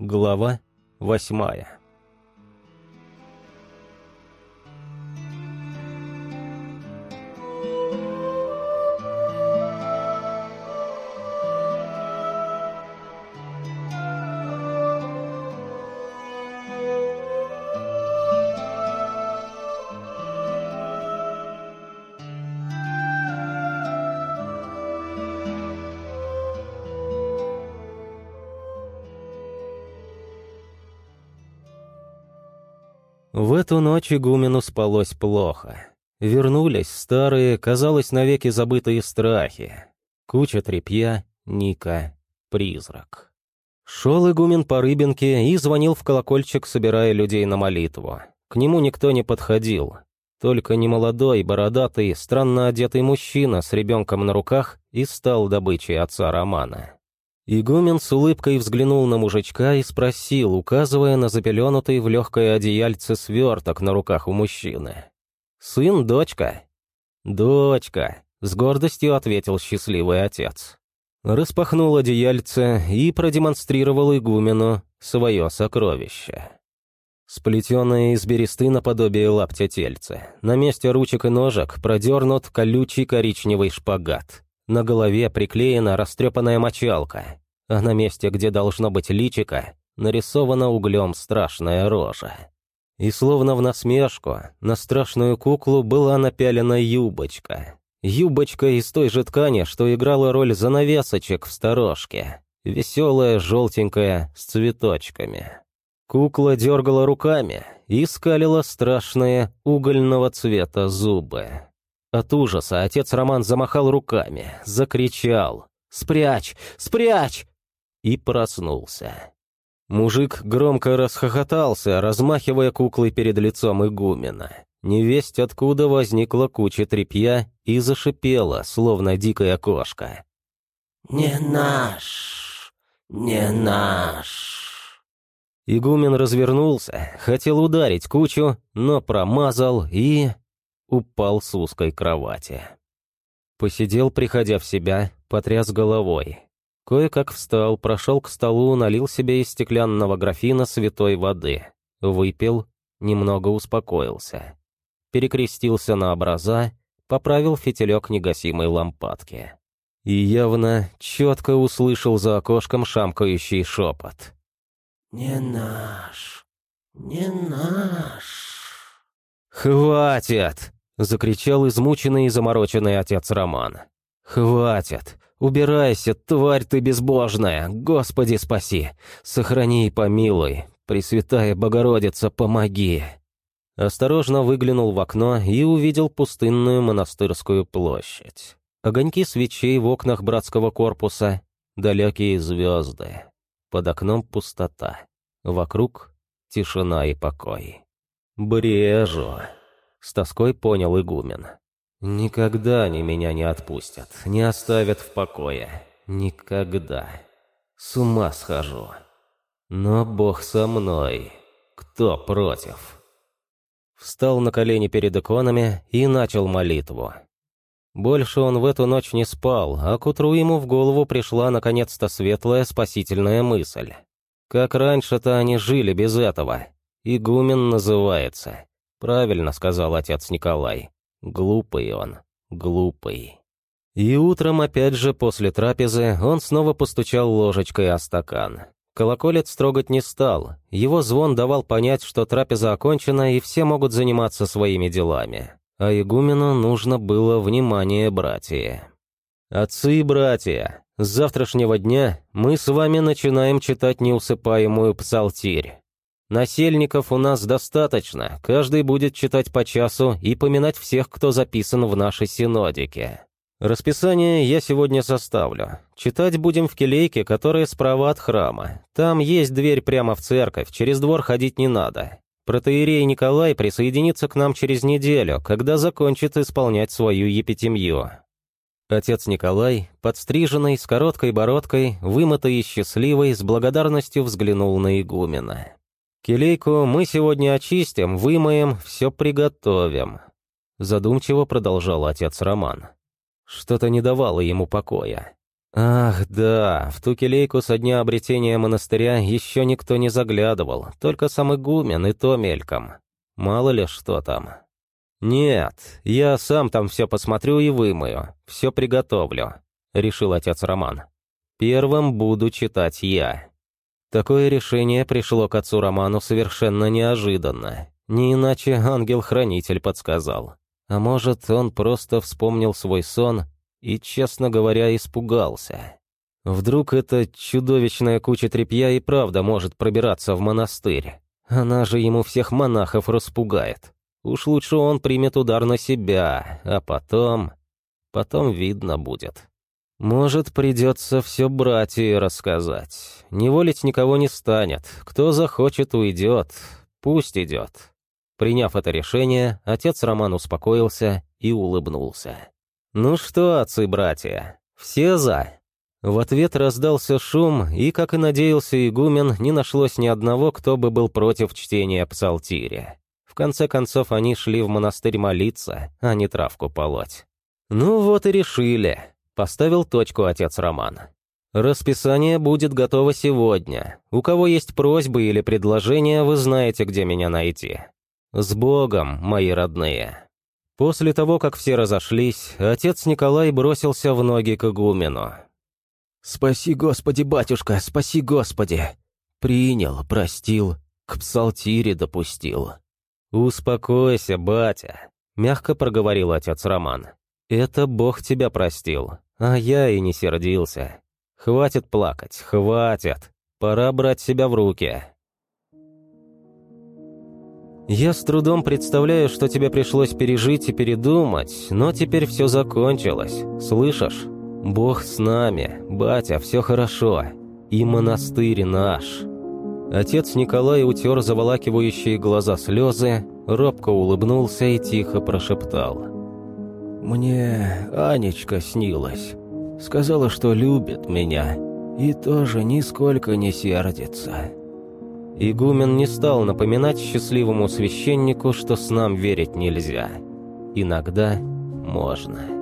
Глава восьмая В эту ночь игумену спалось плохо. Вернулись старые, казалось, навеки забытые страхи. Куча тряпья, Ника, призрак. Шел игумен по рыбинке и звонил в колокольчик, собирая людей на молитву. К нему никто не подходил. Только немолодой, бородатый, странно одетый мужчина с ребенком на руках и стал добычей отца Романа. Игумен с улыбкой взглянул на мужичка и спросил, указывая на запеленутый в легкое одеяльце сверток на руках у мужчины. «Сын, дочка?» «Дочка», — с гордостью ответил счастливый отец. Распахнул одеяльце и продемонстрировал игумену свое сокровище. Сплетенное из бересты наподобие лаптя тельце. На месте ручек и ножек продернут колючий коричневый шпагат. На голове приклеена растрепанная мочалка, а на месте, где должно быть личико, нарисована углем страшная рожа. И словно в насмешку, на страшную куклу была напялена юбочка. Юбочка из той же ткани, что играла роль занавесочек в сторожке. Веселая, желтенькая, с цветочками. Кукла дергала руками и скалила страшные угольного цвета зубы. От ужаса отец Роман замахал руками, закричал «Спрячь! Спрячь!» и проснулся. Мужик громко расхохотался, размахивая куклой перед лицом игумена. Невесть откуда возникла куча тряпья и зашипела, словно дикая кошка. «Не наш! Не наш!» Игумен развернулся, хотел ударить кучу, но промазал и упал с узкой кровати. Посидел, приходя в себя, потряс головой. Кое-как встал, прошел к столу, налил себе из стеклянного графина святой воды. Выпил, немного успокоился. Перекрестился на образа, поправил фитилек негасимой лампадки. И явно четко услышал за окошком шамкающий шепот. «Не наш, не наш». «Хватит!» Закричал измученный и замороченный отец Роман. «Хватит! Убирайся, тварь ты безбожная! Господи, спаси! Сохрани и помилуй! Пресвятая Богородица, помоги!» Осторожно выглянул в окно и увидел пустынную монастырскую площадь. Огоньки свечей в окнах братского корпуса, далекие звезды. Под окном пустота. Вокруг тишина и покой. «Брежу!» С тоской понял игумен. «Никогда они меня не отпустят, не оставят в покое. Никогда. С ума схожу. Но Бог со мной. Кто против?» Встал на колени перед иконами и начал молитву. Больше он в эту ночь не спал, а к утру ему в голову пришла наконец-то светлая спасительная мысль. Как раньше-то они жили без этого. Игумен называется. «Правильно», — сказал отец Николай. «Глупый он, глупый». И утром, опять же, после трапезы, он снова постучал ложечкой о стакан. Колоколец трогать не стал. Его звон давал понять, что трапеза окончена, и все могут заниматься своими делами. А игумену нужно было внимание братья. «Отцы и братья, с завтрашнего дня мы с вами начинаем читать неусыпаемую псалтирь. Насельников у нас достаточно, каждый будет читать по часу и поминать всех, кто записан в нашей синодике. Расписание я сегодня составлю. Читать будем в келейке, которая справа от храма. Там есть дверь прямо в церковь, через двор ходить не надо. Протеерей Николай присоединится к нам через неделю, когда закончит исполнять свою епитемью. Отец Николай, подстриженный, с короткой бородкой, вымытый и счастливый, с благодарностью взглянул на игумена. «Келейку мы сегодня очистим, вымоем, все приготовим», — задумчиво продолжал отец Роман. Что-то не давало ему покоя. Ах, да, в ту келейку со дня обретения монастыря еще никто не заглядывал, только сам игумен и то мельком. Мало ли что там. Нет, я сам там все посмотрю и вымою, все приготовлю, решил отец Роман. Первым буду читать я. Такое решение пришло к отцу Роману совершенно неожиданно. Не иначе ангел-хранитель подсказал. А может, он просто вспомнил свой сон и, честно говоря, испугался. Вдруг эта чудовищная куча тряпья и правда может пробираться в монастырь. Она же ему всех монахов распугает. Уж лучше он примет удар на себя, а потом... Потом видно будет. Может, придется все братья рассказать. Неволить никого не станет. Кто захочет, уйдет. Пусть идет. Приняв это решение, отец Роман успокоился и улыбнулся. «Ну что, отцы-братья, все за?» В ответ раздался шум, и, как и надеялся игумен, не нашлось ни одного, кто бы был против чтения псалтири. В конце концов, они шли в монастырь молиться, а не травку полоть. «Ну вот и решили», — поставил точку отец Роман. «Расписание будет готово сегодня. У кого есть просьбы или предложения, вы знаете, где меня найти. С Богом, мои родные!» После того, как все разошлись, отец Николай бросился в ноги к игумену. «Спаси, Господи, батюшка, спаси, Господи!» Принял, простил, к псалтире допустил. «Успокойся, батя», — мягко проговорил отец Роман. «Это Бог тебя простил, а я и не сердился. Хватит плакать, хватит. Пора брать себя в руки. Я с трудом представляю, что тебе пришлось пережить и передумать, но теперь все закончилось. Слышишь? Бог с нами, батя, все хорошо. И монастырь наш. Отец Николай утер заволакивающие глаза слезы, робко улыбнулся и тихо прошептал. «Мне Анечка снилась. Сказала, что любит меня и тоже нисколько не сердится». Игумен не стал напоминать счастливому священнику, что с нам верить нельзя. Иногда можно.